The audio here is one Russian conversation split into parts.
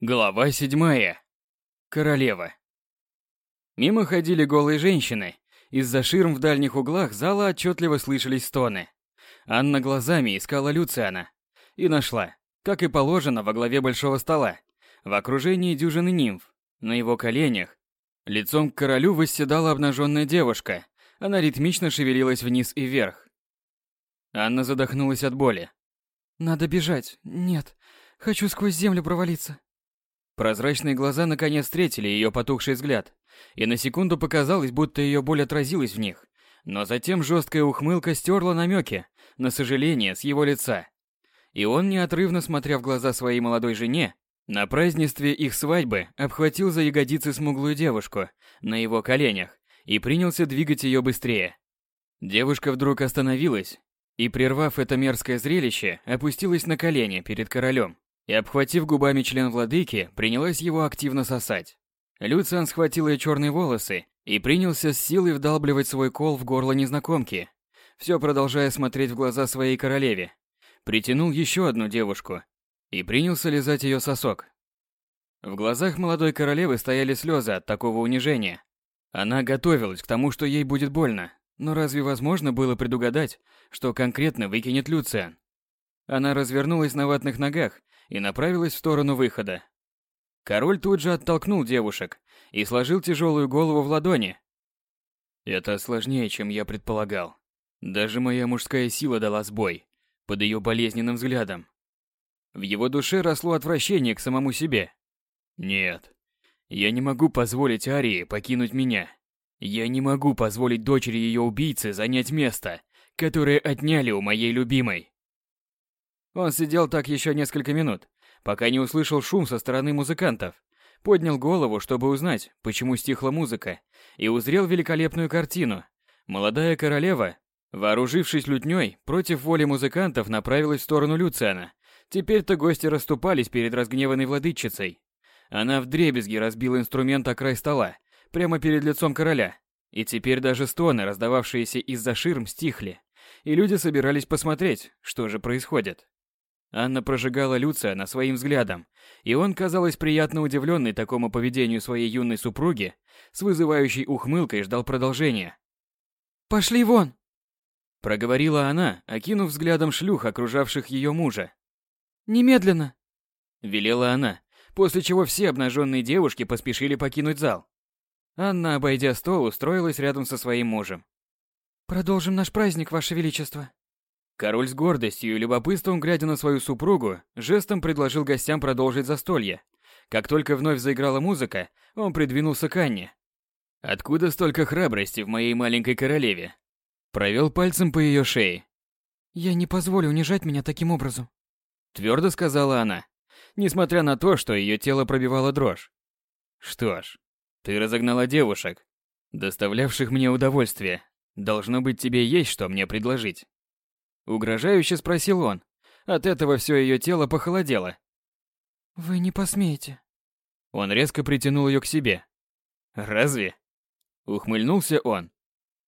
Глава седьмая. Королева. Мимо ходили голые женщины. Из-за ширм в дальних углах зала отчетливо слышались стоны. Анна глазами искала Люциана. И нашла, как и положено, во главе большого стола, в окружении дюжины нимф. На его коленях, лицом к королю восседала обнаженная девушка. Она ритмично шевелилась вниз и вверх. Анна задохнулась от боли. «Надо бежать. Нет. Хочу сквозь землю провалиться». Прозрачные глаза наконец встретили ее потухший взгляд, и на секунду показалось, будто ее боль отразилась в них. Но затем жесткая ухмылка стерла намеки на сожаление с его лица. И он, неотрывно смотря в глаза своей молодой жене, на празднестве их свадьбы обхватил за ягодицы смуглую девушку на его коленях и принялся двигать ее быстрее. Девушка вдруг остановилась и, прервав это мерзкое зрелище, опустилась на колени перед королем и, обхватив губами член владыки, принялась его активно сосать. Люциан схватил ее черные волосы и принялся с силой вдалбливать свой кол в горло незнакомки, все продолжая смотреть в глаза своей королеве. Притянул еще одну девушку и принялся лизать ее сосок. В глазах молодой королевы стояли слезы от такого унижения. Она готовилась к тому, что ей будет больно, но разве возможно было предугадать, что конкретно выкинет Люциан? Она развернулась на ватных ногах и направилась в сторону выхода. Король тут же оттолкнул девушек и сложил тяжелую голову в ладони. Это сложнее, чем я предполагал. Даже моя мужская сила дала сбой под ее болезненным взглядом. В его душе росло отвращение к самому себе. Нет, я не могу позволить Арии покинуть меня. Я не могу позволить дочери ее убийцы занять место, которое отняли у моей любимой. Он сидел так еще несколько минут, пока не услышал шум со стороны музыкантов. Поднял голову, чтобы узнать, почему стихла музыка, и узрел великолепную картину. Молодая королева, вооружившись лютней, против воли музыкантов направилась в сторону Люциана. Теперь-то гости расступались перед разгневанной владычицей. Она вдребезги разбила инструмент о край стола, прямо перед лицом короля. И теперь даже стоны, раздававшиеся из-за ширм, стихли. И люди собирались посмотреть, что же происходит. Анна прожигала Люциана своим взглядом, и он, казалось, приятно удивленный такому поведению своей юной супруги, с вызывающей ухмылкой ждал продолжения. «Пошли вон!» Проговорила она, окинув взглядом шлюх, окружавших ее мужа. «Немедленно!» Велела она, после чего все обнаженные девушки поспешили покинуть зал. Анна, обойдя стол, устроилась рядом со своим мужем. «Продолжим наш праздник, Ваше Величество!» Король с гордостью и любопытством, глядя на свою супругу, жестом предложил гостям продолжить застолье. Как только вновь заиграла музыка, он придвинулся к Анне. «Откуда столько храбрости в моей маленькой королеве?» Провел пальцем по ее шее. «Я не позволю унижать меня таким образом», — твердо сказала она, несмотря на то, что ее тело пробивало дрожь. «Что ж, ты разогнала девушек, доставлявших мне удовольствие. Должно быть, тебе есть что мне предложить». Угрожающе спросил он. От этого все ее тело похолодело. «Вы не посмеете». Он резко притянул ее к себе. «Разве?» Ухмыльнулся он.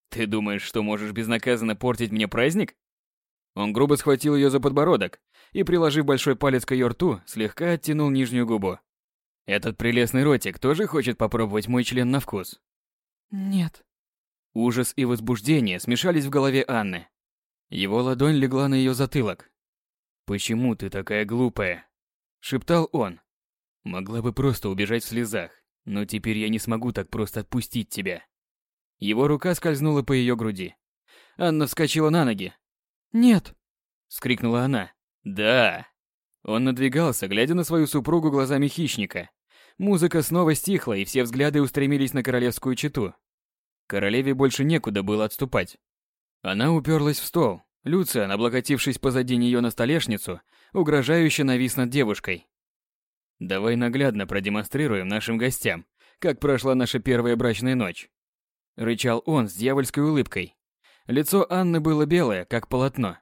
«Ты думаешь, что можешь безнаказанно портить мне праздник?» Он грубо схватил ее за подбородок и, приложив большой палец к ее рту, слегка оттянул нижнюю губу. «Этот прелестный ротик тоже хочет попробовать мой член на вкус?» «Нет». Ужас и возбуждение смешались в голове Анны. Его ладонь легла на ее затылок. «Почему ты такая глупая?» – шептал он. «Могла бы просто убежать в слезах, но теперь я не смогу так просто отпустить тебя». Его рука скользнула по ее груди. Анна вскочила на ноги. «Нет!» – скрикнула она. «Да!» Он надвигался, глядя на свою супругу глазами хищника. Музыка снова стихла, и все взгляды устремились на королевскую чету. Королеве больше некуда было отступать. Она уперлась в стол. Люциан, облокотившись позади нее на столешницу, угрожающе навис над девушкой. «Давай наглядно продемонстрируем нашим гостям, как прошла наша первая брачная ночь», — рычал он с дьявольской улыбкой. Лицо Анны было белое, как полотно.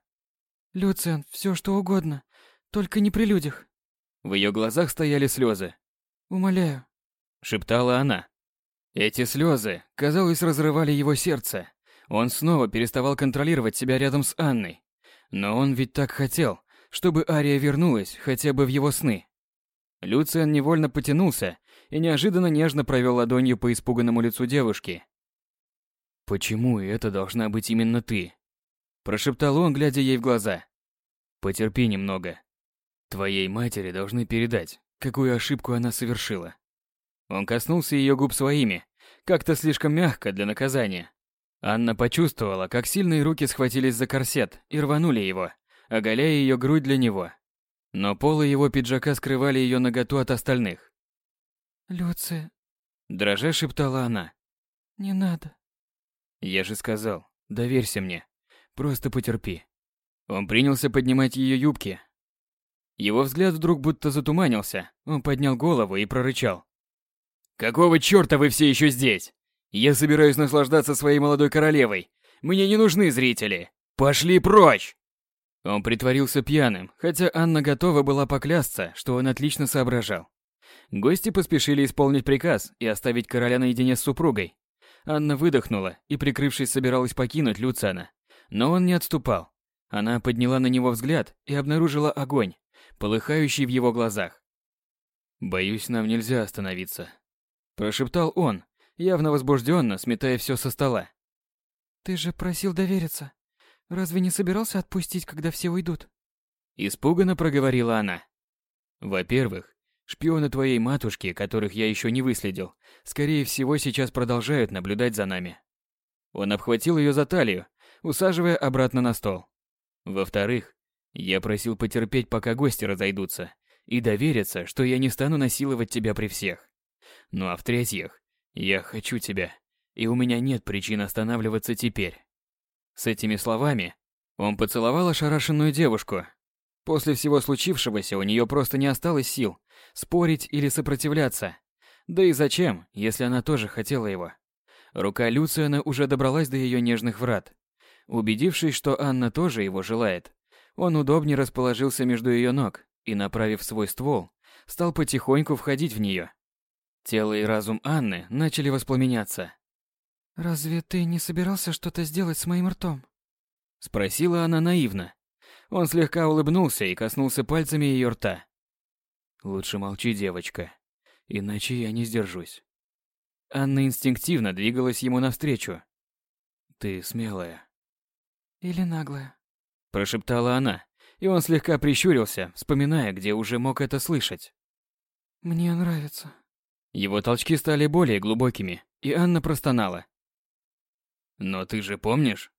«Люциан, все что угодно, только не при людях». В ее глазах стояли слезы. «Умоляю», — шептала она. Эти слезы, казалось, разрывали его сердце. Он снова переставал контролировать себя рядом с Анной. Но он ведь так хотел, чтобы Ария вернулась хотя бы в его сны. Люциан невольно потянулся и неожиданно нежно провел ладонью по испуганному лицу девушки. «Почему это должна быть именно ты?» Прошептал он, глядя ей в глаза. «Потерпи немного. Твоей матери должны передать, какую ошибку она совершила». Он коснулся ее губ своими, как-то слишком мягко для наказания. Анна почувствовала, как сильные руки схватились за корсет и рванули его, оголяя ее грудь для него. Но полы его пиджака скрывали ее наготу от остальных. «Люция...» Дрожа шептала она. «Не надо». «Я же сказал, доверься мне. Просто потерпи». Он принялся поднимать ее юбки. Его взгляд вдруг будто затуманился. Он поднял голову и прорычал. «Какого чёрта вы все еще здесь? Я собираюсь наслаждаться своей молодой королевой. Мне не нужны зрители. Пошли прочь!» Он притворился пьяным, хотя Анна готова была поклясться, что он отлично соображал. Гости поспешили исполнить приказ и оставить короля наедине с супругой. Анна выдохнула и, прикрывшись, собиралась покинуть Люцана. Но он не отступал. Она подняла на него взгляд и обнаружила огонь, полыхающий в его глазах. «Боюсь, нам нельзя остановиться», – прошептал он, явно возбужденно, сметая все со стола. «Ты же просил довериться. Разве не собирался отпустить, когда все уйдут?» Испуганно проговорила она. «Во-первых, шпионы твоей матушки, которых я еще не выследил, скорее всего, сейчас продолжают наблюдать за нами». Он обхватил ее за талию, усаживая обратно на стол. Во-вторых, я просил потерпеть, пока гости разойдутся, и довериться, что я не стану насиловать тебя при всех. Ну а в-третьих, я хочу тебя, и у меня нет причин останавливаться теперь. С этими словами он поцеловал ошарашенную девушку. После всего случившегося у нее просто не осталось сил спорить или сопротивляться. Да и зачем, если она тоже хотела его? Рука Люциана уже добралась до ее нежных врат. Убедившись, что Анна тоже его желает, он удобнее расположился между ее ног и, направив свой ствол, стал потихоньку входить в нее. Тело и разум Анны начали воспламеняться. «Разве ты не собирался что-то сделать с моим ртом?» Спросила она наивно. Он слегка улыбнулся и коснулся пальцами ее рта. «Лучше молчи, девочка, иначе я не сдержусь». Анна инстинктивно двигалась ему навстречу. «Ты смелая». «Или наглая», – прошептала она, и он слегка прищурился, вспоминая, где уже мог это слышать. «Мне нравится». Его толчки стали более глубокими, и Анна простонала. Но ты же помнишь?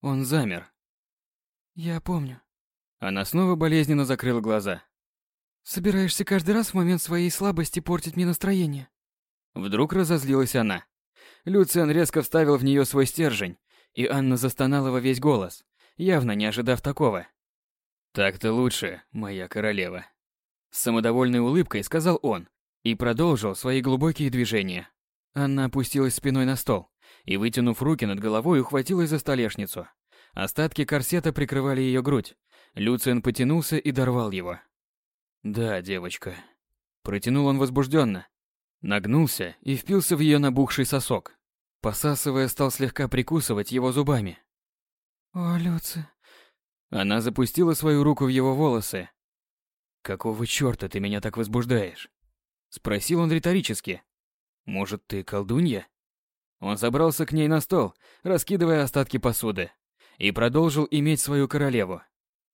Он замер. Я помню. Она снова болезненно закрыла глаза. Собираешься каждый раз в момент своей слабости портить мне настроение? Вдруг разозлилась она. Люциан резко вставил в нее свой стержень, и Анна застонала во весь голос, явно не ожидав такого. «Так-то лучше, моя королева», — с самодовольной улыбкой сказал он и продолжил свои глубокие движения. Анна опустилась спиной на стол, и, вытянув руки над головой, ухватилась за столешницу. Остатки корсета прикрывали ее грудь. Люциан потянулся и дорвал его. «Да, девочка». Протянул он возбужденно. Нагнулся и впился в ее набухший сосок. Посасывая, стал слегка прикусывать его зубами. «О, Люци...» Она запустила свою руку в его волосы. «Какого чёрта ты меня так возбуждаешь?» Спросил он риторически. «Может, ты колдунья?» Он забрался к ней на стол, раскидывая остатки посуды, и продолжил иметь свою королеву.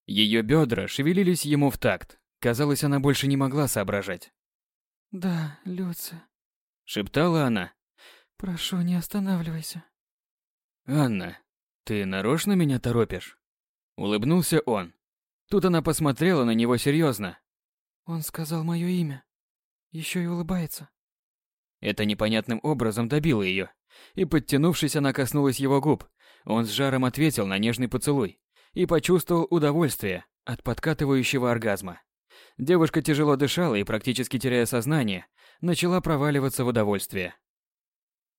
Ее бедра шевелились ему в такт. Казалось, она больше не могла соображать. «Да, Люция», — шептала она. «Прошу, не останавливайся». «Анна, ты нарочно меня торопишь?» Улыбнулся он. Тут она посмотрела на него серьезно. «Он сказал мое имя. Еще и улыбается». Это непонятным образом добило ее и, подтянувшись, она коснулась его губ. Он с жаром ответил на нежный поцелуй и почувствовал удовольствие от подкатывающего оргазма. Девушка тяжело дышала и, практически теряя сознание, начала проваливаться в удовольствие.